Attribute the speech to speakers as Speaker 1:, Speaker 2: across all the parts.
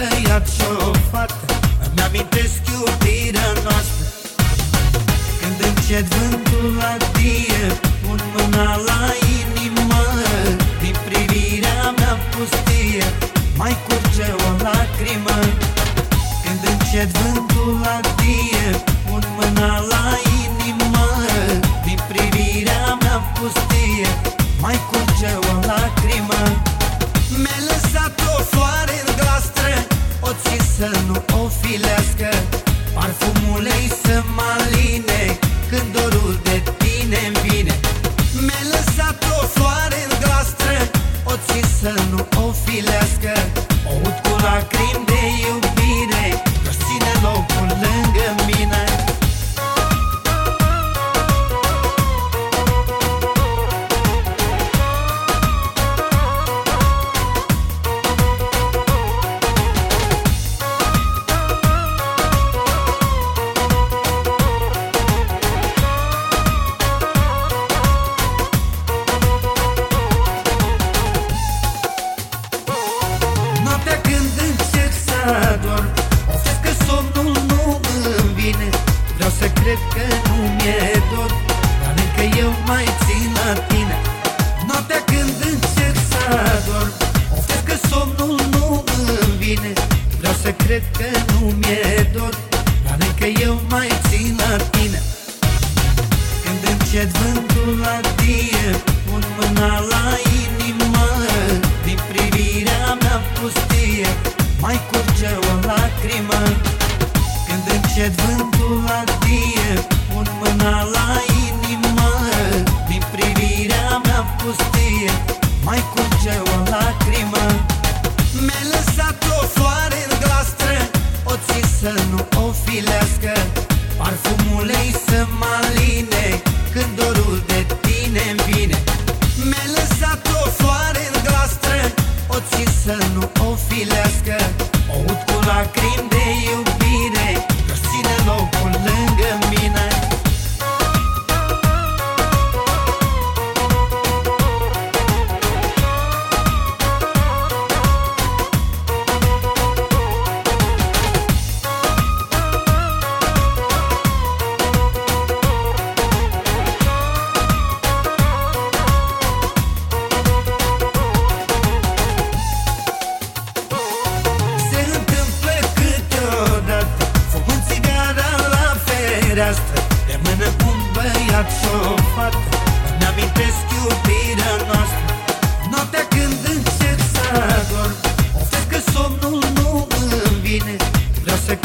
Speaker 1: băiat și o fată. Îmi amintesc iubirea noastră. Când încet vântul la die Pun mâna la cred că nu mi-e dor Dar încă eu mai țin la tine. Noaptea când încerc să adorm Oftic că somnul nu îmi vine. Vreau să cred că nu mi-e dor Dar încă eu mai țin la tine. Când încet vântul la die Pun mâna la inimă. Din privirea mea pustie Mai curge o lacrimă încet vântul adie Pun mâna la inimă. Din privirea mea pustie Mai curge o lacrimă. Mi-a lăsat o floare în glastră O țin să nu o filească. Parfumul ei să mă aline Când dorul de tine vine. Mi-a lăsat o floare în glastră O țin să nu o filească. O ud cu lacrimi de iubire locul lângă mine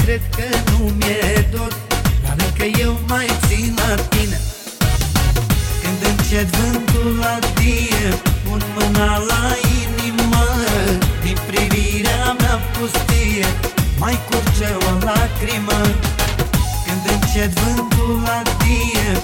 Speaker 1: cred că nu mi-e dor Dar încă eu mai țin la tine. Când încet vântul la die Pun mâna la inimă Din privirea mea pustie Mai curge o lacrimă. Încet vântul adie Pun